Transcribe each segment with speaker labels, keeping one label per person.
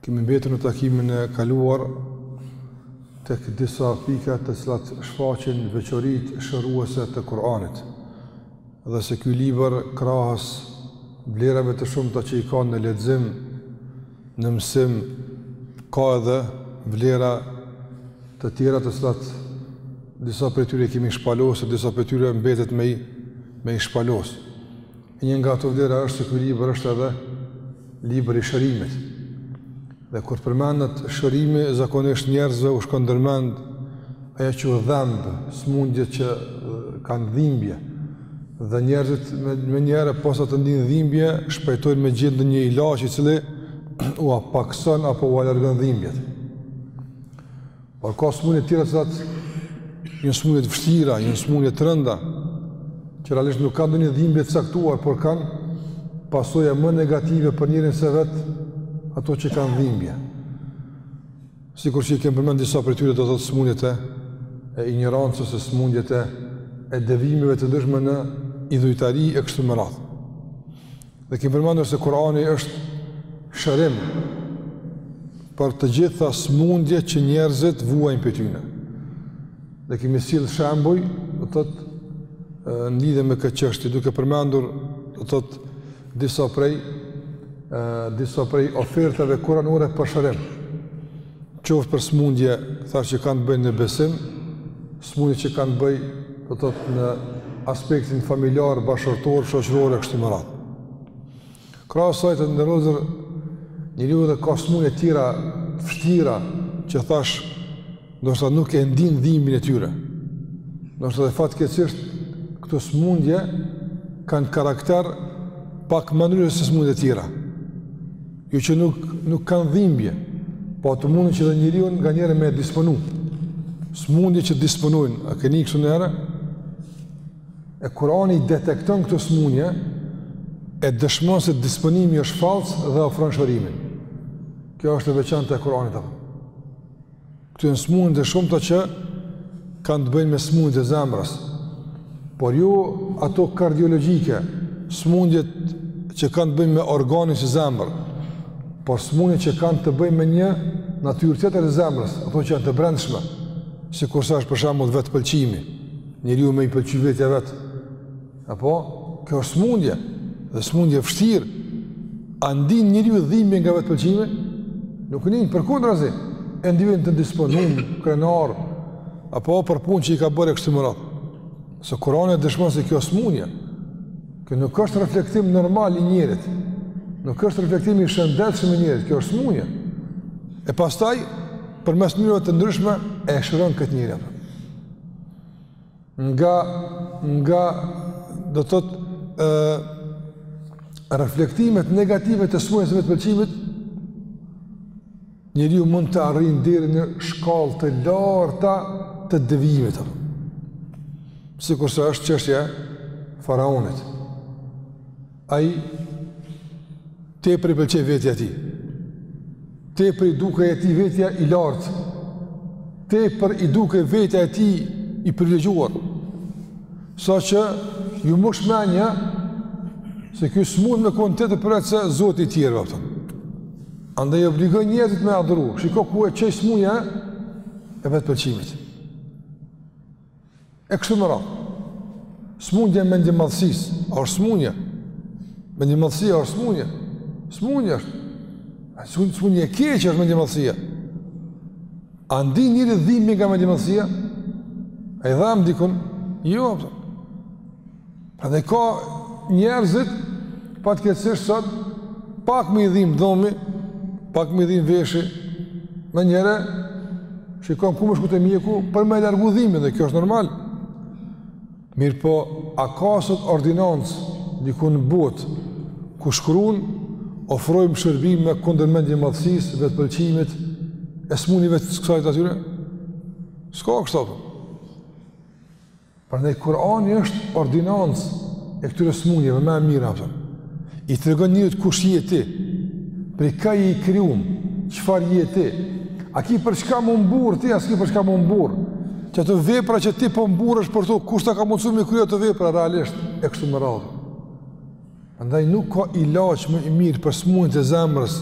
Speaker 1: Kemi mbetur në takimin e kaluar tek disa pika të cilat shfaqin veçoritë shëruese të Kur'anit. Dhe se ky libër krahas vlerave të shumta që i ka në lexim, në mësim, ka edhe vlera të tjera të cilat disa prej tyre i kemi shpalos, disa prej tyre mbetet me i me i shpalos. Një nga ato vlera është se ky libër është edhe libër i shërimit. Dhe kur përmendet shërimi, zakonisht njerëzve u shkon ndërmend ajo që u dhemb, smundjet që kanë dhimbje. Dhe njerëzit me, menjëherë, posa të ndijnë dhimbje, shpejtojnë me gjetë ndonjë ilaç i cili ua pakëson apo ua largon dhimbjet. Por ka smunje të tjera të cilat janë smunje të vështira, janë smunje të rënda, që realisht nuk kanë ndonjë dhimbje të caktuar, por kanë pasoja më negative për njerin se vet ato që kanë dhimbje. Sikur që i kemi përmend disa prej tyre do të thotë smunjet e e injorancës, e smunjet e e devijimeve të ndryshme në idhujtari e kështu me radhë. Dhe kemi përmendur se Kurani është shërim për të gjitha smundjet që njerëzit vuajnë prej tyne. Dhe kemi sjellë shembuj, do të thotë në lidhje me këtë çështje, duke përmendur do të thotë disa prej, disa prej ofertave kuranore për shërim. qoftë për smundje thash që kanë të bëjnë me besim, smundje që kanë të bëjnë do të thotë në aspektin familjar, bashkëshortor, shoqëror e kështu me radhë. Krahas asaj të nderuar njeriu edhe ka smundje të tjera të vështira që thash ndoshta nuk e ndin dhimbjen e tyre. Ndoshta dhe fatkeqësisht këto smundje kanë karakter pak më ndryshe se smundjet e tjera. Jo që nuk nuk kanë dhimbje, po munden që edhe njeriun nganjëherë me e disponu. Smundje që disponojnë, a keni kështu nëra? E Kurani i detekton këto smundje e dëshmon se disponimi është fals dhe ofron shërimin. Kjo është e veçantë e Kuranit apo? Këto janë smundje të shumta që kanë të bëjnë me smundjet e zemrës, por jo ato kardiologjike, smundjet që kanë të bëjnë me organin si zemrë, por smundjet që kanë të bëjnë me një natyrë tjetër të zemrës, ato që janë të brendshme, sikurse është për shembull vetëpëlqimi, njeriu me i pëlqy vetja vetë, Apo, kjo është smundje, dhe smundje e vështirë, a ndin njeriu dhimbje nga vetëpëlqimi? Nuk ndin, përkundrazi, e ndin vetin të disponum, krenar, apo për punë që i ka bërë e kështu me radhë. Se Kurani e dëshmonë se kjo është smundje, kjo nuk është reflektim normal i njerit, nuk është reflektim i shëndetshëm i njerit, kjo është smundje. E pastaj, përmes mënyrave të ndryshme, e shëron këtë njeri. nga nga do të thotë ë reflektimet negative të smundjes së vetëpëlqimit njeriu mund të arrijë deri në shkallë të larta të devijimit. Sikurse është çështja e faraonit. Ai tepër i pëlqej vetja e tij. Tepër i dukej e tij vetja i lartë. Tepër i dukej vetja e tij i privilegjuar. Saqë iu mush menja se kjo s'mun me konë tjetër përveç se zoti i tjerëve. Apo. Andaj i obligoi njerëzit me adhuru. Shiko ku e çoi smundja e vetëpëlqimit. E kështu me radhë. Smundja e mendjemadhësisë, a është smundja? Mendjemadhësia është smundja. Smundja është. Smundje e keqe është mendjemadhësia? A ndin njeri dhimbje nga mendjemadhësia? A i dham dikun? Jo, apo. Edhe ka njerëzit, fatkeqësisht sot, pak me i dhim dhomi, pak me i dhim veshi, me njëherë shikon ku me shku te mjeku, për me largu dhimën, dhe kjo është normal. Mirëpo, a ka sot ordinancë, diku në botë, ku shkruun, ofrojmë shërbime kundër mendjemadhësisë, vetëpëlqimit, e smunjeve të kësaj natyre? S'ka kështu apo. Prandaj Kurani është ordinancë e këtyre smunjeve më e mira apo. I tregon njërit kush je ti, prej ka je i krijum, çfarë je ti, a ki për çka m'u mburrë ti, a s'ki për çka m'u mburrë, që ato vepra që ti po mburresh për to, kush ta ka mundësu me kry ato vepra realisht, e kështu me radhë. Andaj nuk ka ilaç më i mirë për sëmundjet e zemrës,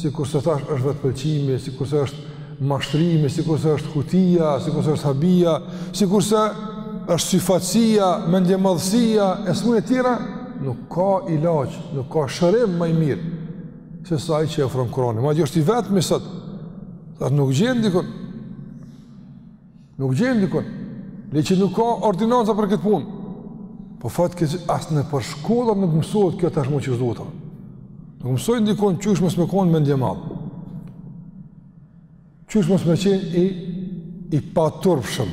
Speaker 1: sikurse thash është vetëpëlqimi, sikurse është mashtrimi, sikurse është hutia, sikurse është habia, sikurse është syfaqësia, mendjemadhësia e sëmundjet e tjera, nuk ka ilaç, nuk ka shërim më i mirë sesa ai që ofron Kurani. Madje është i vetmi sot. Sot nuk gjen dikun. Nuk gjen dikun, le që nuk ka ordinanca për këtë punë. Po fatkeqësisht as nëpër shkolla nuk mësohet kjo tash më që shdo ta. Nuk mësojnë dikon qysh mos me konë mendjemadh. Qysh mos me qenë i, i paturpshëm.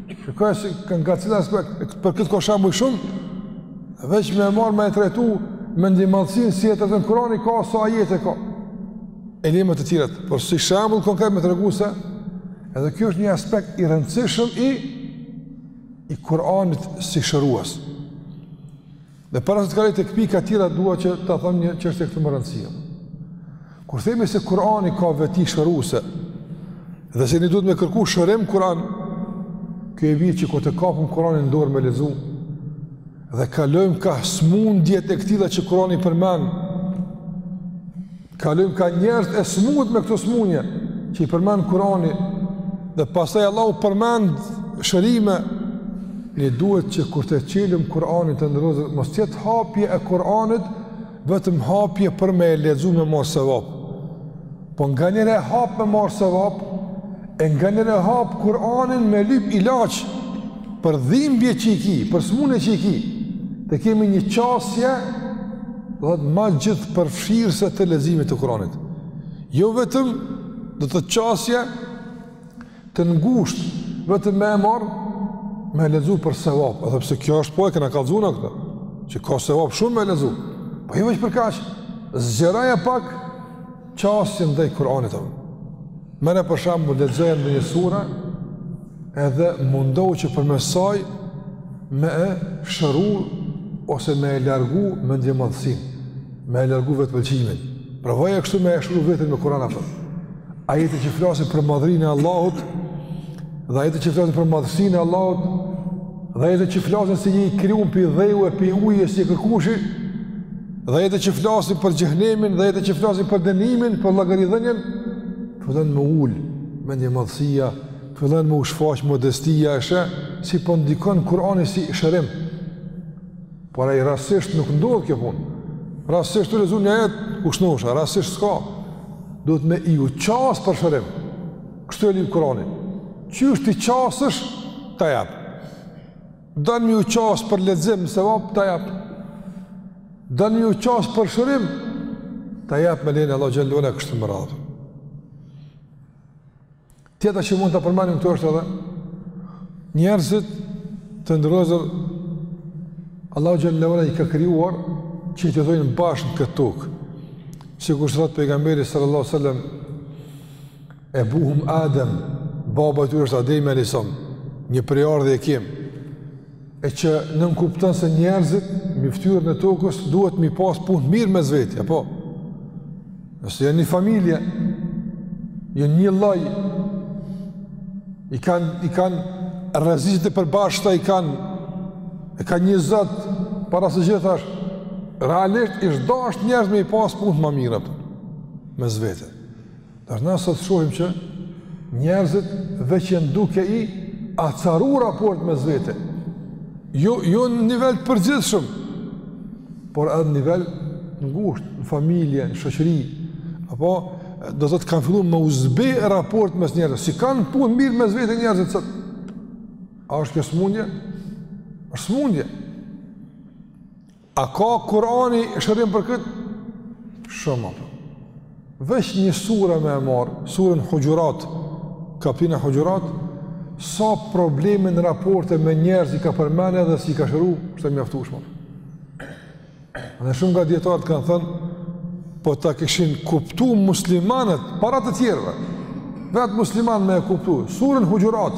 Speaker 1: Kjo e si kënë nga cilë aspekt, e për këtë ka shambuj shumë, veç me e marë me e trajtu, me mendjemadhsinë sa ajete në Kurani ka, sa ajete ka. E me radhë të tjerat, por si shembull konkret me tregu se, edhe kjo është një aspekt i rëndësishëm i, i kuranit si shërues. Dhe para se të kaloj tek pika tjera dua që ta tham një çështje këtu me rëndësi. Kur themi se Kurani ka veti shëruese dhe se ne duhet me kërku shërim Kur'an, kjo i vjen që kur të kapim Kur'anin në dorë me lexu dhe kalojmë ka smundjet e këtilla që Kur'ani përmend, Kalojmë ka njerëz e smut me këto smunje që i përmend Kurani dhe pastaj Allahu përmend shërime ne duhet që kur të çelim Kur'anin të nderuar mos të jetë hapje e Kur'anit vetëm hapje për me e lexu me marrë sevap. Po nganjëherë e hap me marrë sevap E nganjëherë e hap Kur'anin me lyp ilaç për dhimbje që i ki, për sëmundje që i ki. Të kemi një qasje dotë thotë ma gjithëpërfshirëse të leximit të Kur'anit. Jo vetëm dotë thotë qasje të ngushtë vetëm me e marrë me e lexu për sevap, edhe pse kjo është po e kena kallzu na këta, që ka sevap shumë me e lexu. Po jo veç për kaq, zgjeroja pak qasjen ndaj Kur'anit të më. Merre për shembull lexoje ndonjë sure edhe mundohu që përmes saj me e shëru ose me e largu mendjemadhësinë, me e largu vetëpëlqimin. Provoje kështu me e shëru veten me Kur'an aftën. Ajetet që flasin për madhërinë e Allahut dhe ajetet që flasin për madhësinë e Allahut dhe ajetet që flasin se je i krijun prej dheu e prej uji e s'je kërkushi, Dhe ajetet që flasin për xhehenemin dhe ajetet që flasin për dënimin, për llogaridhënien, t'fillon me u ul mendjemadhësia, t'fillon me u shfaq modestia e sheh si po ndikon Kurani si shërim. Por ai rastësisht nuk ndodh kjo punë. Rastësisht tu lexu një ajet, u shnosha, rastësisht s'ka. Duhet me iu qasë për shërim. Kështu e lyp Kurani. Qysh t'i qasesh, ta jap. Don me iu qas për lexim sevap ta jap. Don me iu qas për shërim ta jap me leje t'Allahut xhele shanuhu kështu me radhë. Tjetra që mund ta përmendim këtu është edhe njerëzit të nderuar Allahu xhele shanuhu i ka krijuar që të jetojnë bashkë n'këtë tokë. Sikur thot Pejgamberi sallallahu alajhi wasallam E buhum Adem, baba i tyre është Ademi alejhi selam, një prejardhje e kem, e që nënkupton se njerëzit mbi ftyrën e tokës duhet m'i pas punët mirë mes veti, apo? Nëse janë një familje, janë një lloj, i kanë, i kanë rreziqet e përbashkëta, i kanë, e kanë një Zot, para së gjithash, realisht ish dasht njerëzit me i pas punët ma mirë, apo? Mes veti. Dhe na sot shohim që njerëzit veç janë duke i acaru raportet mes veti. Jo, jo në nivel të përgjithshëm, por edhe në nivel të ngushtë, në familje, në shoqëri, apo do të thotë kanë fillu me u zbeh raportet mes njerëzve, s'i kanë punët mirë mes veti njerëzit sot. A është kjo smundje? është smundje. A ka Kurani shërim për këtë? Shumë, apo. Veç një sure me e marrë, suren Huxhurat, kaptinën Huxhurat, sa probleme në raporte me njerëz i ka përmend edhe si i ka shëru, është e mjaftushme. Dhe shumë nga dijetarët kanë thënë, po ta kishin kuptu muslimanët, para të tjerëve, vetë muslimanët me e kuptu, suren Huxhurat,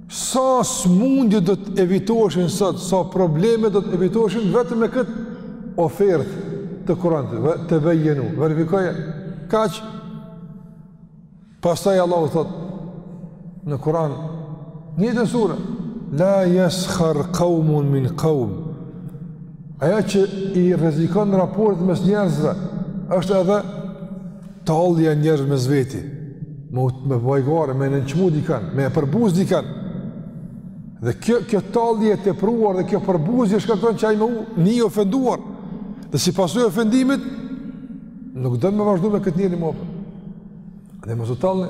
Speaker 1: Sa smundje do të evitoheshin sot, sa probleme do të evitoheshin vetëm me këtë ofertë të Kuranit, tebejjenu, verifikoje, kaq, pastaj Allahu thotë, në Kuran, njëjtën sure, la jeskhar kaumun min kaum, ajo që i rrezikon raportet mes njerëzve, është edhe Tallja e njerëzve mes veti, me u të me bajgare, me nënçmu dikan, me e përbuz dikan. Dhe kjo, kjo tallje e tepruar dhe kjo përbuzje shkakton që ai me u ni i ofenduar. Dhe si pasojë e ofendimit, nuk don me vazhdu me këtë njeri mo, pra. Dhe mos u tallni,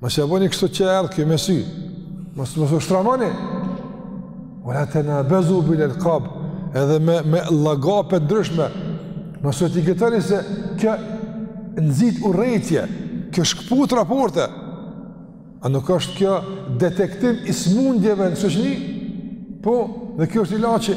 Speaker 1: Mos ja bëni kështu që erdh kjo mësim. Mos mos u shtramoni. Ve la tenabezu bil elkab edhe me me llagape të ndryshme. Mos u etiketoni se kjo nxit urrejtje, kjo shkput raporte. A nuk është kjo detektim i smundjeve në shoqëri? Po, dhe kjo është ilaçi.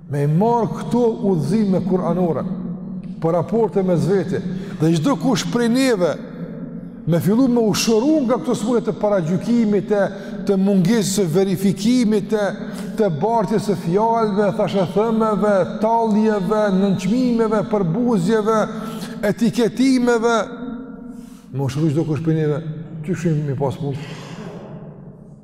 Speaker 1: Me i marrë këto udhëzime kuranore, për raporte mes veti, dhe çdokush prej neve, me fillu me u shëru nga këto smundje të paragjykimit, të, të mungesës së verifikimit, të, të bartjes së fjalëve, thashethëmeve, talljeve, nënçmimeve, përbuzjeve, etiketimeve, me u shëru çdokush prej neve, qysh kishim m'i pas punët?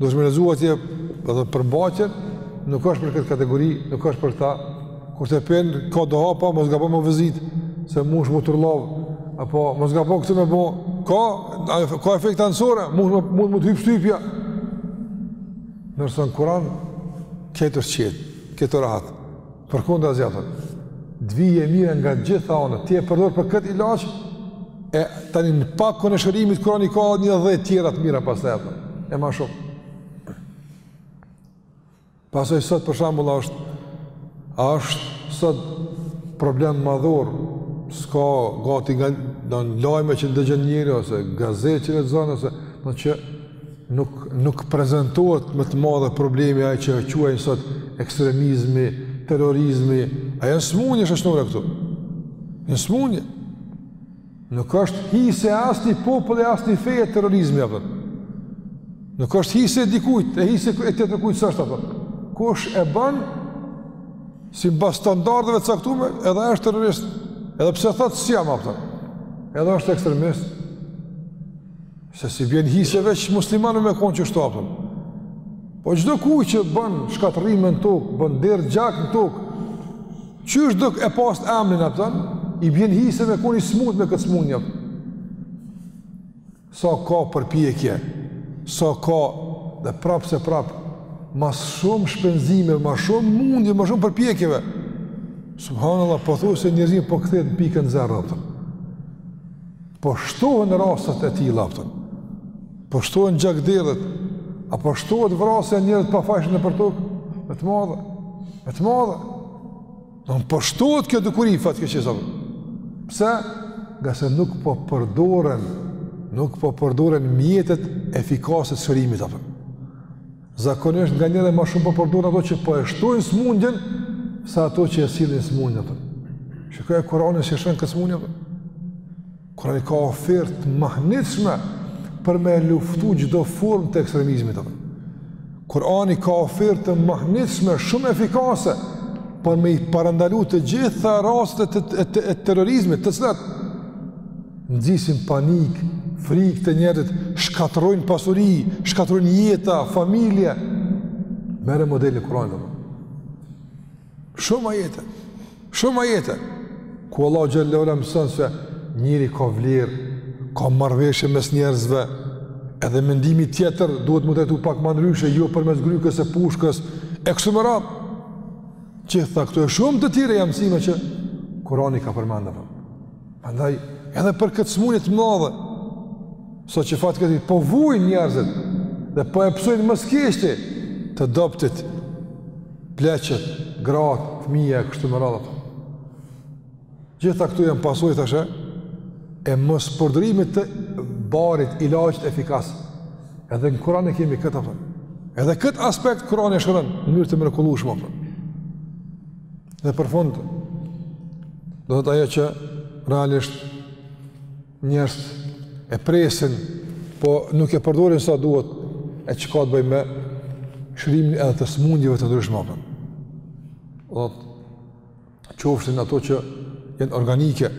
Speaker 1: Dosh me lexu atje edhe përmbajtjen, nuk është për këtë kategori, nuk është për ta. Kur ta pinë, ka do hapa, mos gabo me vozit, se munesh m'u turllav, apo mos gabo këtë me bo, ka, ka efekte anësore, munet me, me të hypë shtypja. Ndërsa në Kuran, këtu është qetë, këtu rahat. Përkundrazi aty të vjen e mira nga gjitha anët, ti e përdor për këtë ilaç, e tani në pikën e shërimit, Kurani ka një dhe tjera të mira pastaj e e ma shumë. Pastaj sot për shembull a është, a është sot problem madhor, s'ka gati nga në lajme që ndëgjon njeri, ose gazetë që lexon, ose në që Nuk nuk prezantohet me të madhe problemi ai që quajnë sot ekstremizmi, terrorizmi, a janë smundje shoqnore këto? Janë smundje. Nuk është hise e asnji populli e asnji feje terrorizmi, a kupton. Nuk është hise e dikujt, e hi se e të të kujt së është, apër. Kush e ban, simbas standardeve të caktume, edhe është terrorist, edhe pse thotë s'jam, a kupton. Edhe është ekstremist, Se s'i bjen hise veç muslimanëve me konë qishtu, a kupton. Po çdokujt që bën shkatërrime në tokë, bën, derdh gjak në tokë, qysh do e pastë emrin, a kupton, i bjen hise me konë i smut me këtë smundje. Sa ka përpjekje, sa ka dhe prapë se prapë, mas shumë shpenzime, mas shumë mundi, mas shumë përpjekjeve, Subhanallah, pothuajse njerëzimi po kthehet në pikën zero. Po shtohen rastet e tilla a kupton. Po shtohen gjakderdhjet, a po shtohet vrasja e njerëzve të pafajshëm nëpër tokë, me të madhe. Me të madhe. Domethënë po shtohet kjo dukuri fatkeqësisht, a kupton. Pse? Ngase nuk po përdoren, nuk po përdoren mjetet efikase të shërimit, a kupton. Zakonisht nganjëherë më shumë po përdoren ato që po e shtojnë smundjen sa ato që e sillin smundjen, a kupton. Shikoje Kur'anin si e shëron këtë smundje. Kur'ani ka ofertë mahnitshme për me luftu çdo formë të ekstremizmit, a kupton. Kur'ani ka ofertë të mahnitshme shumë efikase për me i parandalu të gjitha rastet e, e, e, e terrorizmit të cilat nxisin panik, frikë te njerëzit, shkatërrojnë pasuri, shkatërrojnë jeta, familje. Merre modelin e Kur'anit. Shumë ajete. Shumë ajete. Ku Allah xhelle ue ala mëson se njeri ka vlerë, ka marrëveshje mes njerëzve. Edhe mendimi tjetër duhet m'u trajtu pak më ndryshe, jo përmes grykës së pushkës e kështu me radhë. Gjithë këto e shumë të tjera janë mësime që Kurani ka përmendur. Andaj, edhe për këtë smunjet e mdha, sot që fakt këtë i po vujnë njerëzit, dhe po e pësojnë më s'keqti të dobtit, pleqtë, gratë, fëmija e kështu me radhë. Gjitha këto janë pasojë, thashë, e mos përdorimit të barit, ilaçit efikas. Edhe në Kuran e kemi këtë, apo. Edhe këtë aspekt Kurani e shëron, në mënyrë të mrekullueshme, apo. Dhe për fund, domethënë ajo që realisht njerëzit e presin, po nuk e përdorin sa duhet, e që ka të bëjë me shërimin edhe të smundjeve të ndryshme, apo. Dhe të qofshin ato që janë organike,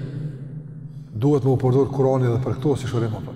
Speaker 1: duhet me u përdor Kurani edhe për këto si shërim, apo.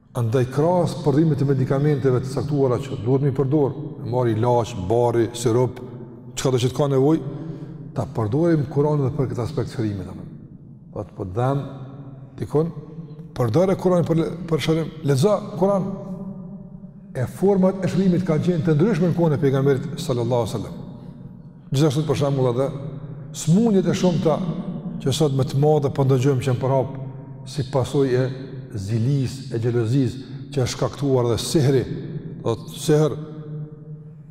Speaker 1: Andaj krahas përdorimit të medikamenteve të caktuara që duhet me i përdor, me marrë ilaç, bari, sirup, çkado që të ka nevoj, ta përdorim Kuranin edhe për këtë aspekt shërimit. Domethënë, po them dikujt, përdore Kuranin për, për shërim, lexo Kuranin. E format e shërimit kanë qenë të ndryshme në kohën e pejgamberit sallallahu alejhi sallam. Gjithashtu për shembull edhe sëmundjet e shumta që sot me të madhe po ndëgjojmë që janë përhap si pasojë e zilisë e xhelozisë që është shkaktuar dhe sihri, domethënë sehr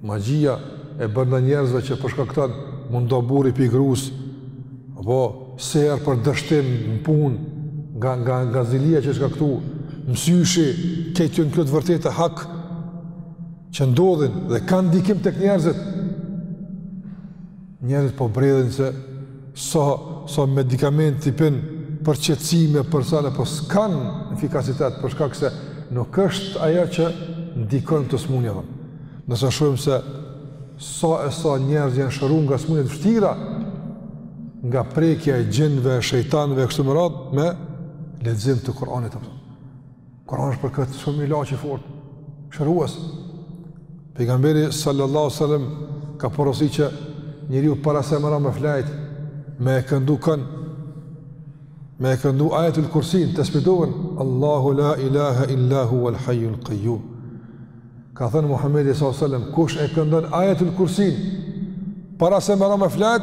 Speaker 1: magjia e bërë ndaj njerëzve që po shkakton me u nda burri prej grusë apo sehr për dështim në punë nga nga nga zilia që është shkaktuar mësyshi këto janë këto të vërteta hak që ndodhin dhe kanë ndikim tek njerëzit. Njerëzit po bredhin se sa sa medikamente i pinë për qetësime, për sene, po s'kan efikasitet, për shkak se nuk është ajo që ndikon te smunja. Ne nëse shohim se sa e sa njerëz janë shëru nga smunjet e vështira, nga prekja e xhinve, shejtanve, e kështu me radhë, me lexim të Kuranit. Apo Kur'ani është për këtë shumë ilaç i fortë. Shërues. Pejgamberi sallallahu alajhi wasallam ka porositur që njeriu para se me ra me fjet me e këndu kën me e këndu ajetul kursinë e cila është Allahu la ilaha illa hu al hajjul qajjum ka thënë Muhammedi s.a.s. kush e këndon ajetul kursin para se marrë me flajt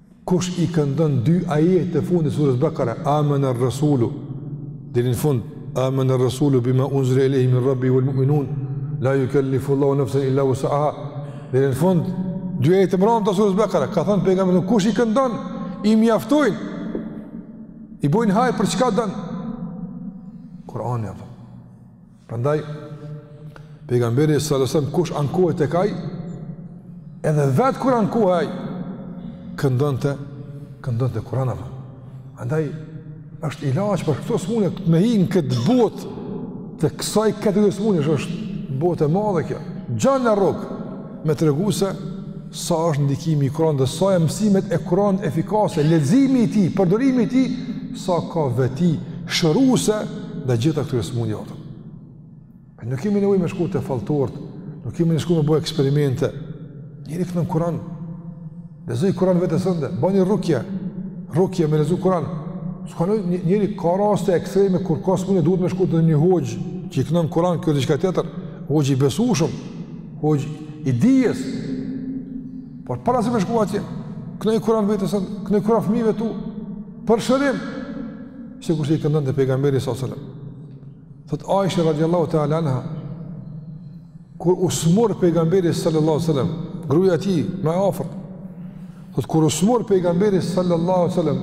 Speaker 1: Kush i këndon dy ajetet e fundit të surës Bekare, Amen ar-Rasulu, dhe në fund, Amen ar-Rasulu bima unzile ilejhi min rabbihi uel muminun, la jukellifullahu nefsen illa us'aha, deri në fund, dy ajetet e mrame të surës Bekare, ka thënë pejga kush i këndon, i mjaftojnë, i bojnë hajr për çka don, Kur'ani, apo, Prandaj pejgamberi sallallahu alajhi wasallam kush ankohej tek ai, edhe vet kur ankohej ai këndonte këndonte Kur'an prandaj është ilaç për këto smunje me hin në këtë botë të kësaj kategorie smunjesh është botë e madhe kjo. Gjan në rrok. me tregu se sa është ndikimi i Kur'anit dhe sa janë mësimet e Kur'anit efikase, leximi i tij, përdorimi i tij, sa ka veti shëruese ndaj gjitha këtyre sëmundjeve. Ne nuk kemi nevojë me shku te falltort, nuk kemi ne me shku me bo eksperimente. Njeri knon Kur'an Lexoj Kur'an vetes tënde, bani rukje, rukje me lexu Kur'an. Skanonjëherë ka raste ekstreme kur ka smunje duhet me shku te një hoxhë që i knon Kur'an, kjo diçka tjetër, hoxhë i besueshëm, hoxhë i dijes. Por para se me shku atje, knoj Kur'an vetes tënde, knoj Kur'an fëmijëve tu, për shërim, sikurse i këndonte pejgamberi sallallahu sallam. Thot Aisha radiallahu ta'ala anha, kur u smur pejgamberi sallallahu sallam, gruja e tij më afër, thot kur u smur pejgamberi sallallahu sallam,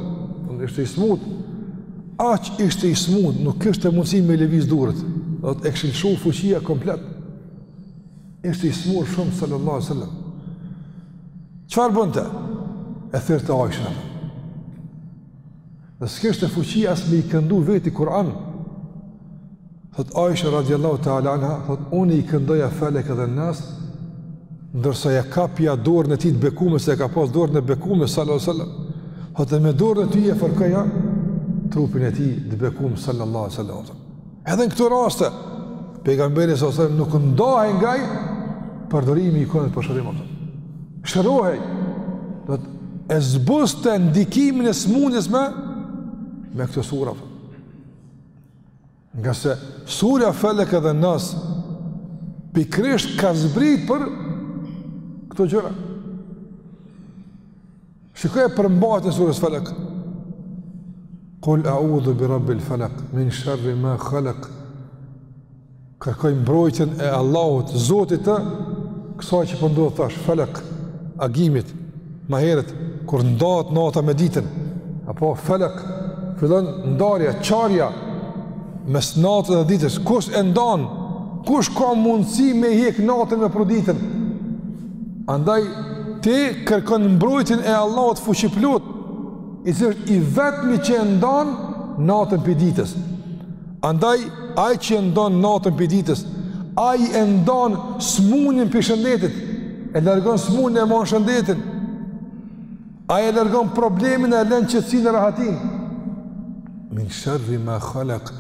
Speaker 1: thot ishte i smut, aq ishte i smut, nuk kishte mundësi me lëviz durët, thot e kish lshu fuqia komplet, ishte i smur shumë sallallahu sallam. Çfarë bënte? E thirrte Aisha. Dhe s'kishte fuqi as me i këndu veti Kur'an. Thot Aisha radiallahu ta'ala anha, thot unë i këndoja felek edhe nas, ndërsa ja kapja dorën e tij të bekume, se e ka pas dorën e bekume, sallallahu sallam. Thot e me dorën e tij e fërkoja trupin e tij të bekum, sallallahu sallam. Edhe në këto raste, pejgamberi salesam nuk ndahej nga përdorimi i Kur'anit për shërim atë. Shërohej. Do ta zbuste ndikimin e smundjes me me këto sura. Ngase surja Felek edhe Nas pikrisht ka zbrit për këto gjëra. Shikoje përmbajtjen e surës Falak. Kul a'udhu bi rabbil falak min sharri ma khalaq. Kërkoj mbrojtjen e Allahut, Zotit të kësaj që po ndodh tash, Falak, agimit. Ma herët kur ndahet nata me ditën, apo Falak, fillon ndarja, çarja mes natës dhe ditës. Kush e ndan? Kush ka mundësi me hek natën me pru ditën? Andaj, ti kërkon mbrojtjen e Allahut fuqiplotë, i cili është i vetmi që e ndan natën prej ditës. Andaj, ai që e ndan natën prej ditës, ai e ndan smunin prej shëndetit, e largon smunin e man shëndetin, ai e largon problemin e len qetësinë e rahatinë. Min sherri ma halak,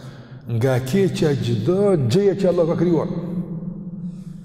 Speaker 1: nga keqja e çdo gjëje që Allah ka krijuar.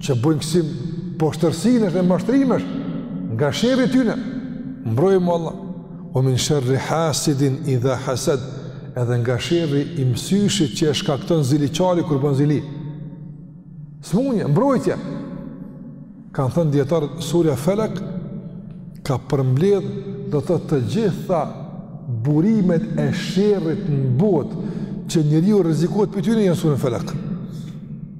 Speaker 1: që bëjnë kësi poshtërsinash e mashtrimesh nga sherri i tyne mbrojëm o Allah ve min sherri hasidin idha hased edhe nga sherri i mësyshit që e shkakton ziliqari kur bën zili smunje, mbrojtje kanë thënë dijetarët surja felek ka përmbledh do të të gjitha burimet e sherrit në botë që njeriu rrezikohet prej tyne janë në suren felek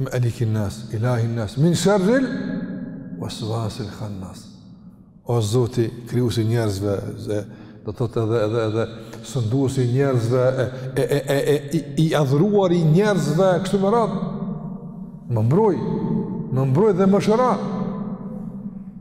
Speaker 1: Melikin nas, ilahin nas, min sharril waswasil khannas. O Zoti, krijuesi i njerëzve, e, do të thotë edhe edhe edhe sunduesi i njerëzve, e e e e i, i adhuruari i njerëzve kështu me radhë. Më mbroj, më mbroj dhe më shëro.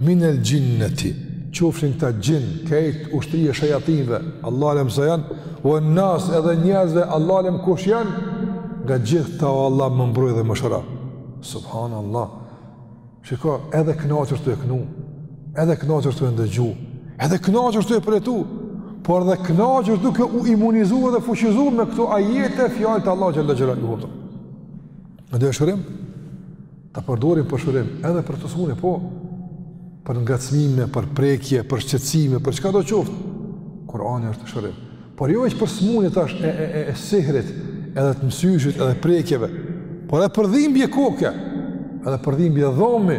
Speaker 1: min el xhinneti, qofshin këta xhinn, kejt, ushtri e shajatinve, Allah alem sa janë, ve nas edhe njerëzve, Allah alem kush janë, nga gjithë këta o Allah më mbroj dhe më shëro. Subhan Allah. Shiko, edhe knaqesh tu e knu, edhe knaqesh tu e ndëgju, edhe knaqesh tu e përjetu, por edhe knaqesh duke u imunizu dhe fuqizu me këto ajete fjalët e Allah xhele xhelal. Në dhe shërim, ta përdorim për shërim, edhe për to smunje, po, për ngacmime, për prekje, për shqetësime, për çkado qoftë, Kurani është shërim. Por jo veç për smunje tash e, e, e, e sihrit, edhe të mësyshit, edhe prekjeve, por edhe për dhimbje koke, edhe për dhimbje dhomi.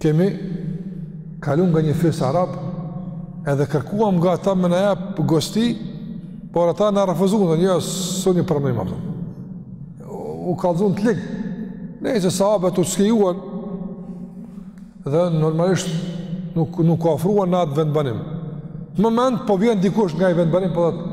Speaker 1: Kemi kalu nga një fis arab, edhe kërkuam nga ta me na jap gosti, por ata na refuzuan, dhe një së një përmëjmë ato. U kallzun të ligë, nejse sahabët u skajuan, dhe normalisht nuk, nuk u afruan në atë vendbanim. Në moment, po vjen dikush nga ai vendbanim, po thotë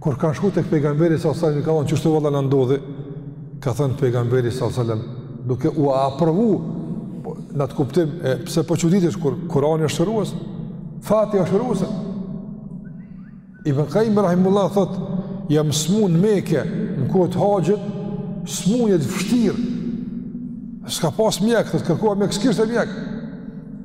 Speaker 1: Kur kanë shku tek pejgamberi s.a.s. i ka thonë, qështu valla na ndodhi, ka thënë pejgamberi s.a.s. duke u aprovu, po, në atë kuptim, e pse po çuditesh, kur Kurani është shërues, Fatiha është shëruese, Ibn Kajimi rahimehullah thot, jam smu në Mekë, në kohë të haxhit, smunje të vështirë, s'ka pas mjek, tho kërkova mjek, s'kishte mjek,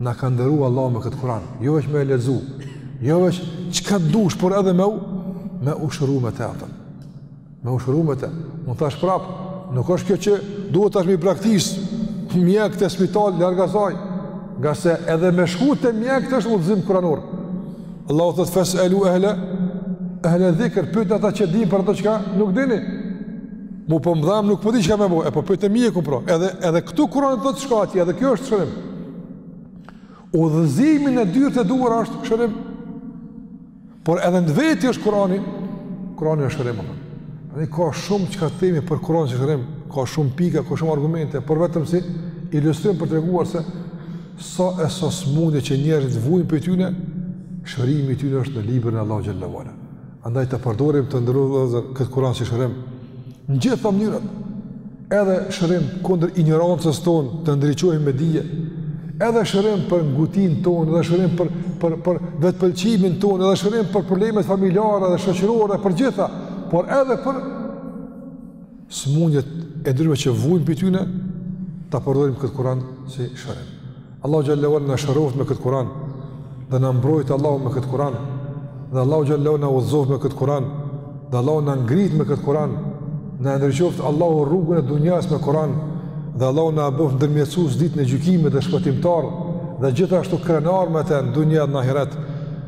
Speaker 1: Na ka nderu Allahu me këtë kuran, jo veç me e lexu, jo veç çka dush, por edhe me u, me u shëru me te atëm. Me u shëru me te. Unë thash prapë, nuk është kjo që duhet tash me i braktis mjekët e spitalet, larg asaj, nga se edhe me shku te mjekët është udhëzim kuranor. Allahu thotë fes'elu ehle, ehle dhikër, pytni ata që dinë për ato çka nuk dini. Mu po m'dhem nuk po di çka me bo, e po pyet mjekun pra. Edhe edhe këtu Kurani thotë shko aty, edhe kjo është shërim. Udhëzimi në dyert e duhura është shërim. Por edhe në veti është Kurani, Kurani është shërim. Tani ka shumë çka themi për Kuranin që shërim, ka shumë pika, ka shumë argumente, por vetëm si ilustrim për treguar se sa e sa smundje që njerëzit vujnë prej tyne, shërimi i tyre është në librin e Allahut xhallahu Andaj ta përdorim të nderuar dhe këtë kuran si shërim, në gjitha mënyrat, edhe shërim kundër ignorancës tonë të ndriçojmë me dije, edhe shërim për ngutinë tonë, edhe shërim për, për, për vetëpëlqimin tonë, edhe shërim për problemet familjare dhe shoqërore, për gjitha, por edhe për Sëmundjet e ndryshme që vujnë prej tyne, ta përdorim këtë kuran si shërim. Allahu xhelle ue ala na shëroftë me këtë kuran, dhe na mbrojt Allahu me këtë kuran, dhe Allahu xhelle ue ala na udhëzoftë me këtë kuran, dhe Allahu na ngrit me këtë kuran, na e ndriçoftë Allahu rrugën e dunjasë me kuran, dhe Allahu na e boftë ndërmjetësues ditën e gjykimit dhe shpëtimtar, dhe gjithashtu krenar me të në dunja dhe në ahiret,